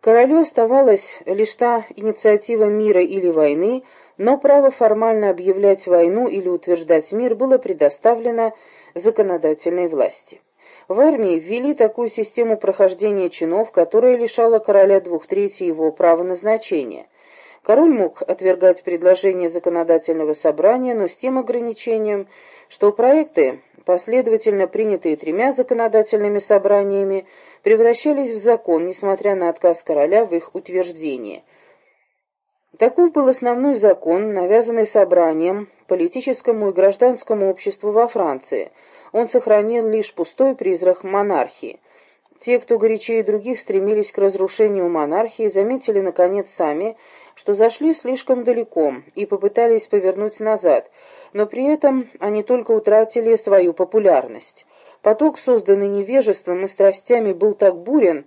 Королю оставалась лишь та инициатива мира или войны, но право формально объявлять войну или утверждать мир было предоставлено законодательной власти. В армии ввели такую систему прохождения чинов, которая лишала короля двух третей его права назначения. Король мог отвергать предложения законодательного собрания, но с тем ограничением, что проекты, последовательно принятые тремя законодательными собраниями, превращались в закон, несмотря на отказ короля в их утверждении. Таков был основной закон, навязанный собранием, политическому и гражданскому обществу во Франции. Он сохранил лишь пустой призрак монархии. Те, кто горячее других стремились к разрушению монархии, заметили, наконец, сами, что зашли слишком далеко и попытались повернуть назад, но при этом они только утратили свою популярность. Поток, созданный невежеством и страстями, был так бурен,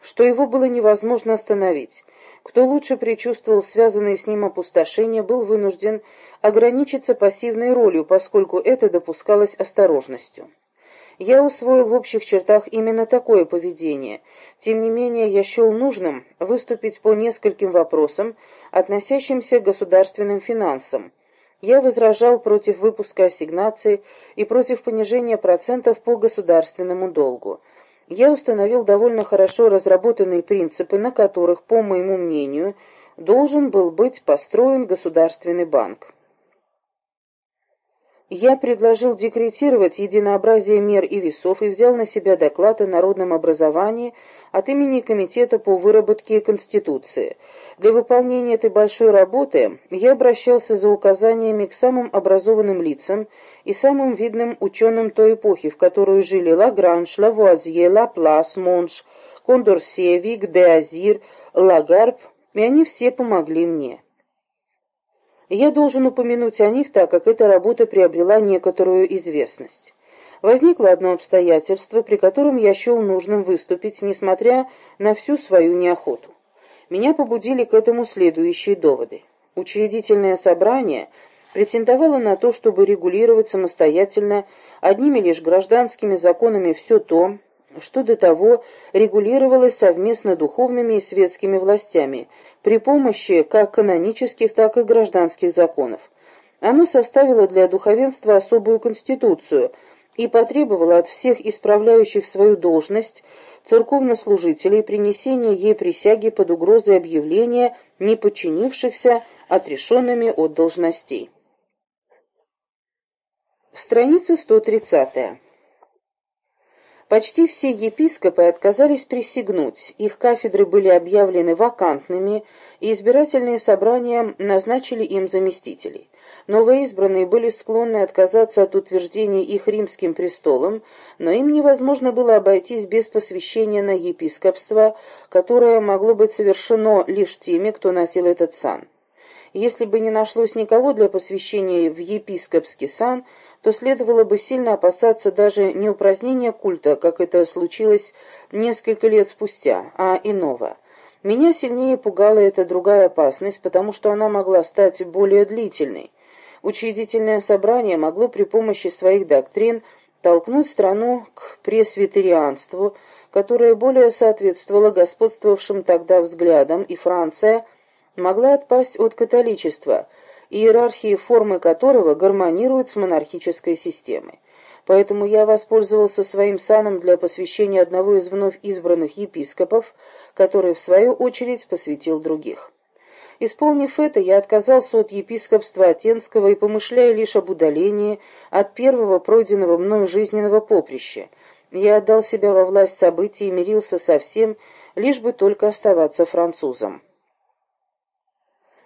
что его было невозможно остановить. Кто лучше предчувствовал связанные с ним опустошения, был вынужден ограничиться пассивной ролью, поскольку это допускалось осторожностью. Я усвоил в общих чертах именно такое поведение. Тем не менее, я счел нужным выступить по нескольким вопросам, относящимся к государственным финансам, я возражал против выпуска ассигнаций и против понижения процентов по государственному долгу. Я установил довольно хорошо разработанные принципы, на которых, по моему мнению, должен был быть построен государственный банк. Я предложил декретировать единообразие мер и весов и взял на себя доклад о народном образовании от имени Комитета по выработке Конституции. Для выполнения этой большой работы я обращался за указаниями к самым образованным лицам и самым видным ученым той эпохи, в которую жили Лагранж, Лавуазье, Лаплас, Монш, Кондорсе, Вик, де Азир, Лагарб, и они все помогли мне. Я должен упомянуть о них, так как эта работа приобрела некоторую известность. Возникло одно обстоятельство, при котором я счел нужным выступить, несмотря на всю свою неохоту. Меня побудили к этому следующие доводы. Учредительное собрание претендовало на то, чтобы регулировать самостоятельно одними лишь гражданскими законами все то, что до того регулировалось совместно духовными и светскими властями при помощи как канонических, так и гражданских законов. Оно составило для духовенства особую конституцию и потребовало от всех исправляющих свою должность церковнослужителей принесения ей присяги под угрозой объявления неподчинившихся отрешенными от должностей. Страница 130. Почти все епископы отказались присягнуть, их кафедры были объявлены вакантными, и избирательные собрания назначили им заместителей. Новоизбранные были склонны отказаться от утверждения их римским престолом, но им невозможно было обойтись без посвящения на епископство, которое могло быть совершено лишь теми, кто носил этот сан. Если бы не нашлось никого для посвящения в епископский сан, то следовало бы сильно опасаться даже не упразднения культа, как это случилось несколько лет спустя, а иного. Меня сильнее пугала эта другая опасность, потому что она могла стать более длительной. Учредительное собрание могло при помощи своих доктрин толкнуть страну к пресвитерианству, которое более соответствовало господствовавшим тогда взглядам, и Франция могла отпасть от католичества – иерархии формы которого гармонируют с монархической системой. Поэтому я воспользовался своим саном для посвящения одного из вновь избранных епископов, который, в свою очередь, посвятил других. Исполнив это, я отказался от епископства Атенского и помышляя лишь об удалении от первого пройденного мною жизненного поприща. Я отдал себя во власть событий и мирился со всем, лишь бы только оставаться французом.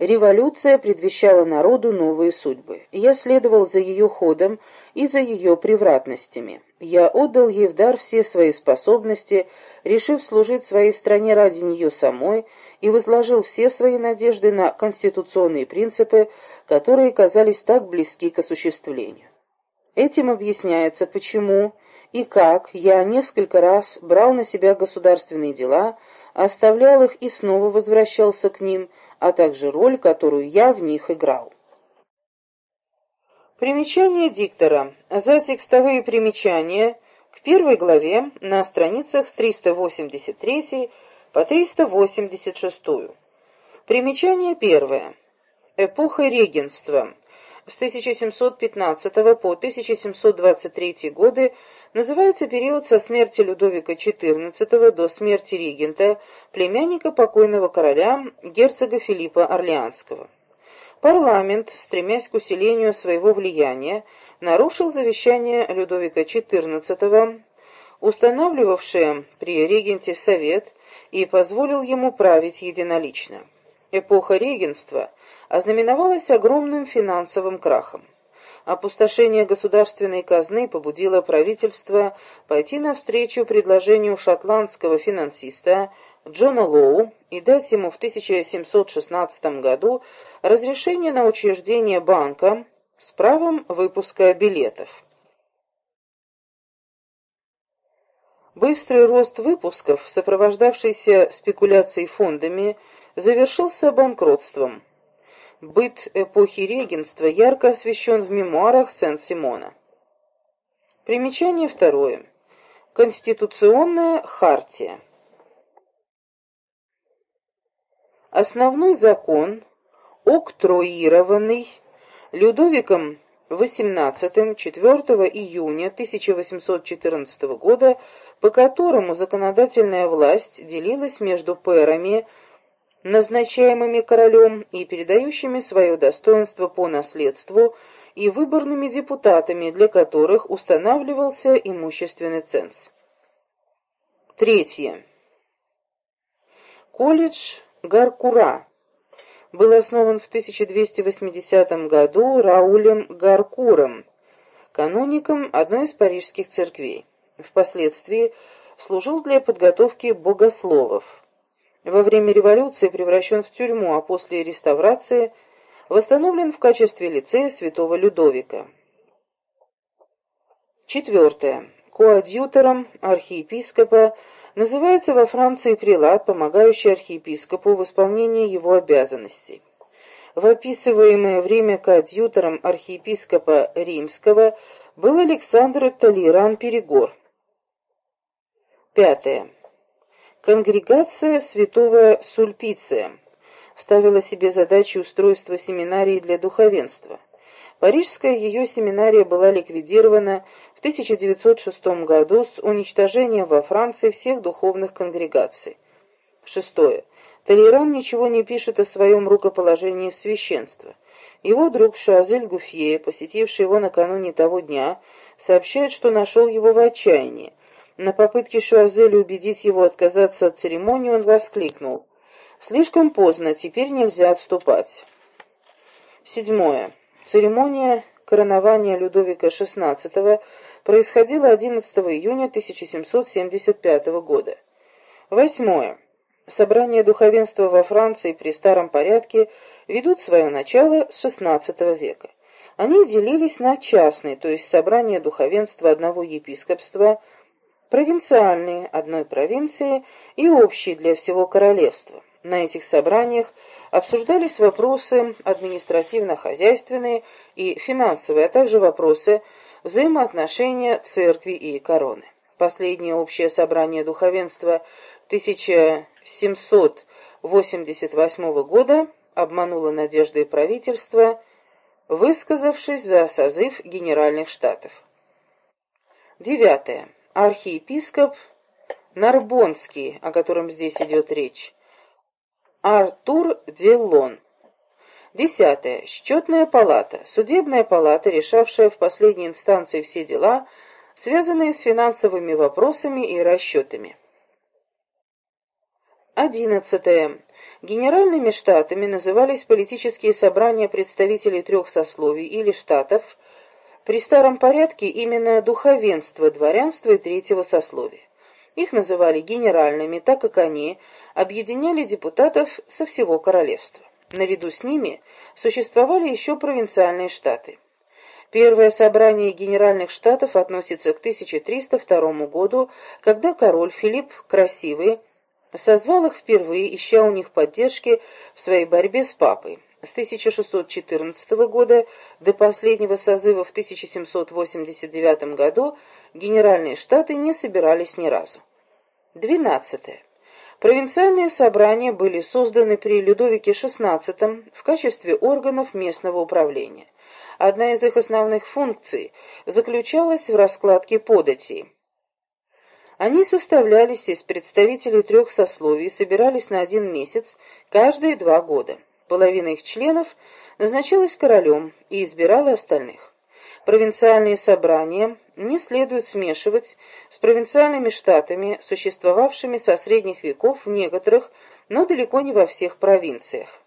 Революция предвещала народу новые судьбы. Я следовал за ее ходом и за ее превратностями. Я отдал ей в дар все свои способности, решив служить своей стране ради нее самой, и возложил все свои надежды на конституционные принципы, которые казались так близки к осуществлению. Этим объясняется, почему и как я несколько раз брал на себя государственные дела, оставлял их и снова возвращался к ним – а также роль, которую я в них играл. Примечание диктора. За текстовые примечания к первой главе на страницах с 383 по 386. Примечание первое. Эпоха регенства с 1715 по 1723 годы называется период со смерти Людовика XIV до смерти регента, племянника покойного короля, герцога Филиппа Орлеанского. Парламент, стремясь к усилению своего влияния, нарушил завещание Людовика XIV, устанавливавшее при регенте совет, и позволил ему править единолично. Эпоха регенства ознаменовалась огромным финансовым крахом. Опустошение государственной казны побудило правительство пойти навстречу предложению шотландского финансиста Джона Лоу и дать ему в 1716 году разрешение на учреждение банка с правом выпуска билетов. Быстрый рост выпусков, сопровождавшийся спекуляцией фондами, завершился банкротством. Быт эпохи регенства ярко освещен в мемуарах Сен-Симона. Примечание второе. Конституционная хартия. Основной закон, октроированный Людовиком XVIII 4 июня 1814 года, по которому законодательная власть делилась между пэрами назначаемыми королем и передающими свое достоинство по наследству, и выборными депутатами, для которых устанавливался имущественный ценз. Третье. Колледж Гаркура был основан в 1280 году Раулем Гаркуром, каноником одной из парижских церквей. Впоследствии служил для подготовки богословов во время революции превращен в тюрьму, а после реставрации восстановлен в качестве лицея святого Людовика. Четвертое. Коадьютором архиепископа называется во Франции прилад, помогающий архиепископу в исполнении его обязанностей. В описываемое время коадьютором архиепископа Римского был Александр Толеран Перегор. Пятое. Конгрегация святого Сульпиция ставила себе задачу устройства семинарии для духовенства. Парижская ее семинария была ликвидирована в 1906 году с уничтожением во Франции всех духовных конгрегаций. Шестое. Толеран ничего не пишет о своем рукоположении в священство. Его друг Шазель Гуфье, посетивший его накануне того дня, сообщает, что нашел его в отчаянии. На попытке Шуазеля убедить его отказаться от церемонии он воскликнул. «Слишком поздно, теперь нельзя отступать». Седьмое. Церемония коронования Людовика XVI происходила 11 июня 1775 года. Восьмое. Собрания духовенства во Франции при старом порядке ведут свое начало с XVI века. Они делились на частные, то есть собрания духовенства одного епископства – провинциальные одной провинции и общие для всего королевства. На этих собраниях обсуждались вопросы административно-хозяйственные и финансовые, а также вопросы взаимоотношения церкви и короны. Последнее общее собрание духовенства 1788 года обмануло надежды правительства, высказавшись за созыв Генеральных Штатов. Девятое архиепископ Нарбонский, о котором здесь идет речь, Артур Делон. Десятое. Счетная палата. Судебная палата, решавшая в последней инстанции все дела, связанные с финансовыми вопросами и расчетами. Одиннадцатое. Генеральными штатами назывались политические собрания представителей трех сословий или штатов – при старом порядке именно духовенство, дворянство и третьего сословия. Их называли генеральными, так как они объединяли депутатов со всего королевства. Наряду с ними существовали еще провинциальные штаты. Первое собрание генеральных штатов относится к 1302 году, когда король Филипп Красивый созвал их впервые, ища у них поддержки в своей борьбе с папой. С 1614 года до последнего созыва в 1789 году Генеральные Штаты не собирались ни разу. 12. Провинциальные собрания были созданы при Людовике XVI в качестве органов местного управления. Одна из их основных функций заключалась в раскладке податей. Они составлялись из представителей трех сословий и собирались на один месяц каждые два года. Половина их членов назначалась королем и избирала остальных. Провинциальные собрания не следует смешивать с провинциальными штатами, существовавшими со средних веков в некоторых, но далеко не во всех провинциях.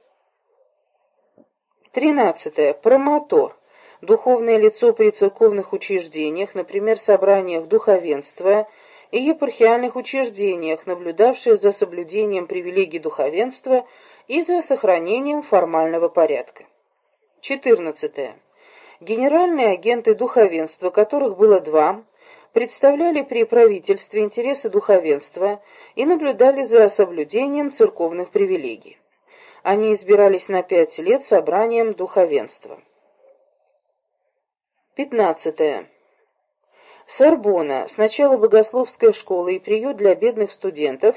13. Промотор. Духовное лицо при церковных учреждениях, например, собраниях духовенства и епархиальных учреждениях, наблюдавшее за соблюдением привилегий духовенства и за сохранением формального порядка. 14. Генеральные агенты духовенства, которых было два, представляли при правительстве интересы духовенства и наблюдали за соблюдением церковных привилегий. Они избирались на пять лет собранием духовенства. 15. Сорбона, сначала богословская школа и приют для бедных студентов,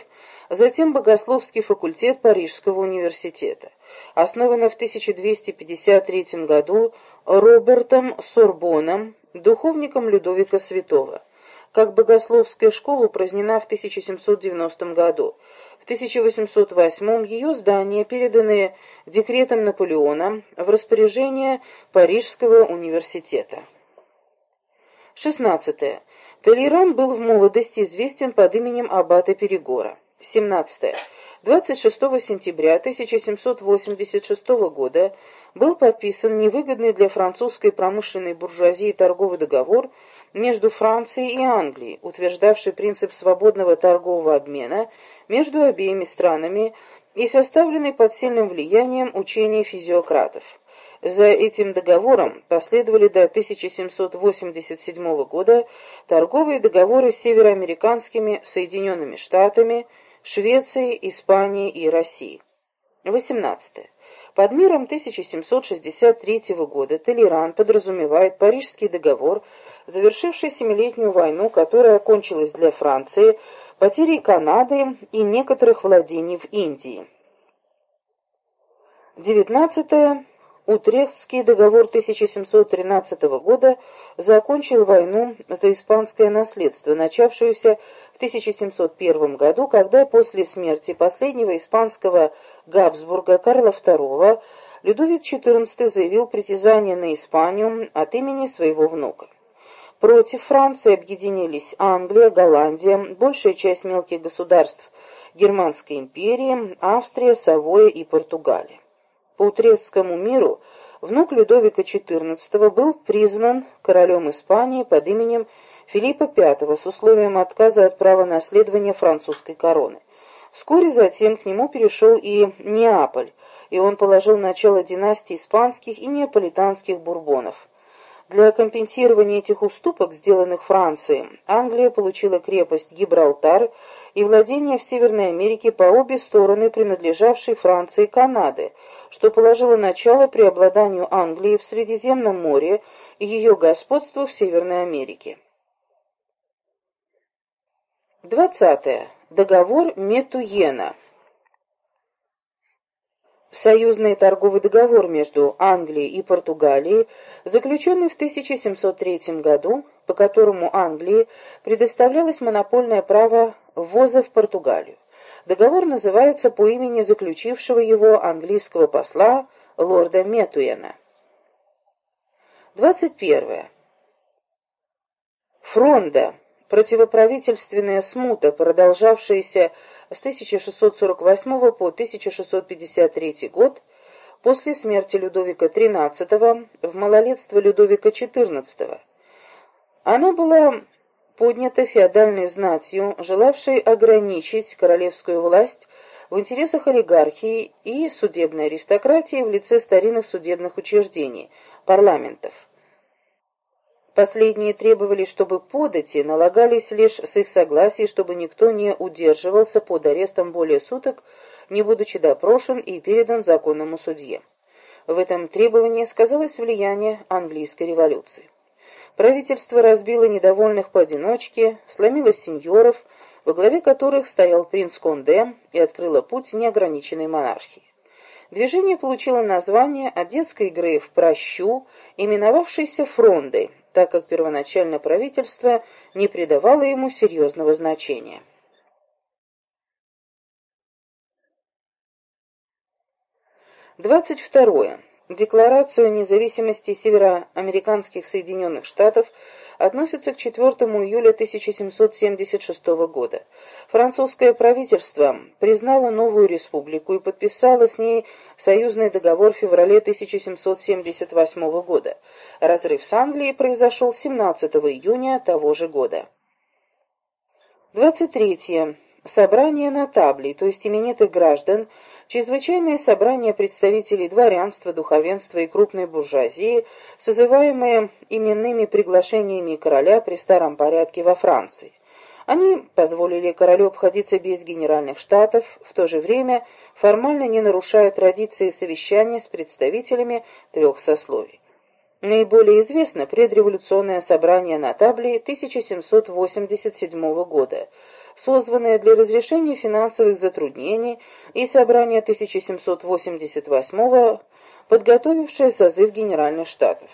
затем богословский факультет Парижского университета. Основана в 1253 году Робертом Сорбоном, духовником Людовика Святого. Как богословская школа упразднена в 1790 году. В 1808 ее здания, переданные декретом Наполеона, в распоряжение Парижского университета. 16. Толеран был в молодости известен под именем Аббата Перегора. 17. 26 сентября 1786 года был подписан невыгодный для французской промышленной буржуазии торговый договор между Францией и Англией, утверждавший принцип свободного торгового обмена между обеими странами и составленный под сильным влиянием учения физиократов. За этим договором последовали до 1787 года торговые договоры с североамериканскими Соединенными Штатами, Швецией, Испанией и Россией. 18. Под миром 1763 года Толеран подразумевает Парижский договор, завершивший Семилетнюю войну, которая окончилась для Франции потерей Канады и некоторых владений в Индии. 19. Утрехтский договор 1713 года закончил войну за испанское наследство, начавшуюся в 1701 году, когда после смерти последнего испанского Габсбурга Карла II Людовик XIV заявил притязание на Испанию от имени своего внука. Против Франции объединились Англия, Голландия, большая часть мелких государств Германской империи, Австрия, Савоя и Португалия по Утрецкому миру внук Людовика XIV был признан королем Испании под именем Филиппа V с условием отказа от права наследования французской короны. Вскоре затем к нему перешел и Неаполь, и он положил начало династии испанских и неаполитанских бурбонов. Для компенсирования этих уступок, сделанных Франции, Англия получила крепость Гибралтар и владения в Северной Америке по обе стороны принадлежавшей Франции и Канады, что положило начало преобладанию Англии в Средиземном море и ее господству в Северной Америке. 20. Договор Метуена Союзный торговый договор между Англией и Португалией, заключенный в 1703 году, по которому Англии предоставлялось монопольное право ввоза в Португалию. Договор называется по имени заключившего его английского посла лорда Метуэна. 21. Фронда Противоправительственная смута, продолжавшаяся с 1648 по 1653 год, после смерти Людовика XIII, в малолетство Людовика XIV. Она была поднята феодальной знатью, желавшей ограничить королевскую власть в интересах олигархии и судебной аристократии в лице старинных судебных учреждений, парламентов. Последние требовали, чтобы подати налагались лишь с их согласия, чтобы никто не удерживался под арестом более суток, не будучи допрошен и передан законному судье. В этом требовании сказалось влияние английской революции. Правительство разбило недовольных поодиночке, сломило сеньоров, во главе которых стоял принц Конде и открыло путь неограниченной монархии. Движение получило название от детской игры в прощу, именовавшейся фрондой, так как первоначально правительство не придавало ему серьезного значения. Двадцать второе. Декларацию независимости североамериканских Соединенных Штатов относится к 4 июля 1776 года. Французское правительство признало новую республику и подписало с ней союзный договор в феврале 1778 года. Разрыв с Англией произошел 17 июня того же года. 23. Собрание на табле, то есть именитых граждан, чрезвычайное собрание представителей дворянства, духовенства и крупной буржуазии, созываемые именными приглашениями короля при старом порядке во Франции. Они позволили королю обходиться без генеральных штатов, в то же время формально не нарушая традиции совещания с представителями трех сословий. Наиболее известно предреволюционное собрание на табле 1787 года, созванное для разрешения финансовых затруднений, и собрание 1788 подготовившее созыв Генеральных Штатов.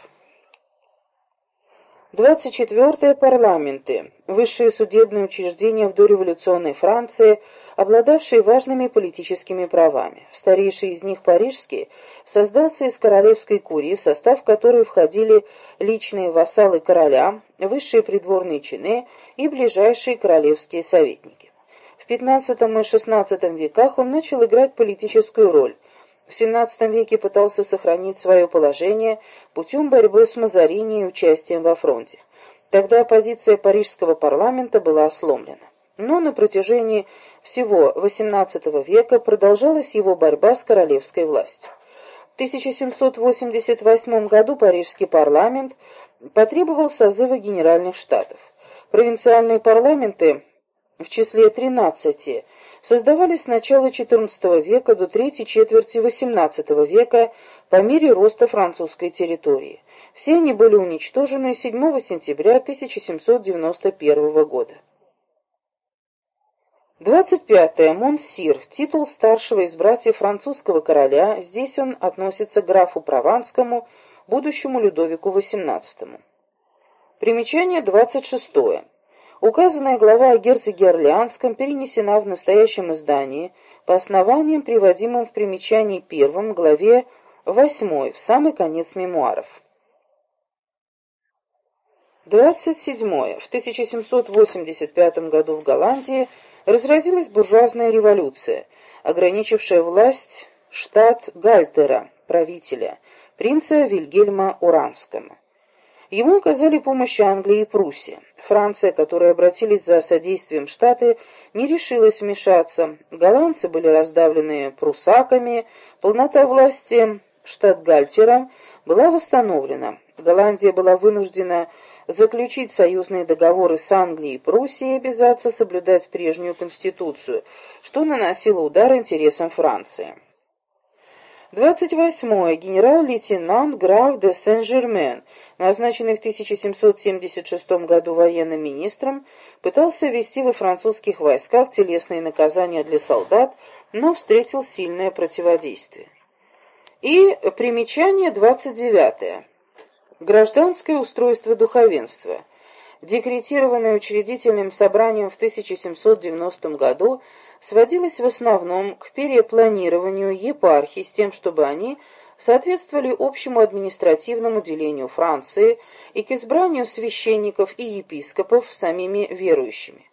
24. Парламенты. Высшие судебные учреждения в дореволюционной Франции, обладавшие важными политическими правами. Старейший из них, парижский, создался из королевской курии, в состав которой входили личные вассалы короля, высшие придворные чины и ближайшие королевские советники. В XV и XVI веках он начал играть политическую роль, в XVII веке пытался сохранить свое положение путем борьбы с Мазарини и участием во фронте. Тогда оппозиция парижского парламента была сломлена. Но на протяжении всего XVIII века продолжалась его борьба с королевской властью. В 1788 году парижский парламент потребовал созыва Генеральных Штатов. Провинциальные парламенты в числе 13 создавались с начала XIV века до третьей четверти XVIII века по мере роста французской территории. Все они были уничтожены 7 сентября 1791 года. 25. -е. Монсир. Титул старшего из братьев французского короля. Здесь он относится к графу Прованскому, будущему Людовику XVIII. Примечание 26. -е. Указанная глава о герцоге Орлеанском перенесена в настоящем издании по основаниям, приводимым в примечании первом, главе 8, в самый конец мемуаров. 27. В 1785 году в Голландии разразилась буржуазная революция, ограничившая власть штат Гальтера, правителя, принца Вильгельма Уранского. Ему оказали помощь Англия и Пруссия. Франция, которые обратились за содействием Штаты, не решилась вмешаться. Голландцы были раздавлены прусаками, полнота власти штатгальтера была восстановлена. Голландия была вынуждена заключить союзные договоры с Англией и Пруссией и обязаться соблюдать прежнюю конституцию, что наносило удар интересам Франции. 28. Генерал-лейтенант граф де Сен-Жермен, назначенный в 1776 году военным министром, пытался ввести во французских войсках телесные наказания для солдат, но встретил сильное противодействие. И примечание 29. Гражданское устройство духовенства – декретированное учредительным собранием в 1790 году, сводилось в основном к перепланированию епархий с тем, чтобы они соответствовали общему административному делению Франции и к избранию священников и епископов самими верующими.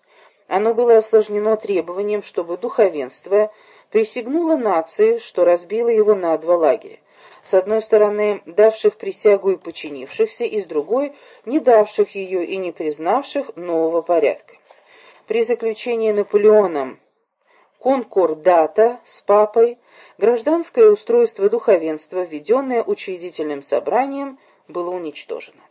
Оно было осложнено требованием, чтобы духовенство присягнуло нации, что разбило его на два лагеря с одной стороны, давших присягу и подчинившихся, и с другой, не давших ее и не признавших нового порядка. При заключении Наполеоном конкордата с папой гражданское устройство духовенства, введенное учредительным собранием, было уничтожено.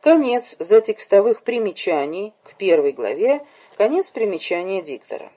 Конец затекстовых примечаний к первой главе, конец примечания диктора.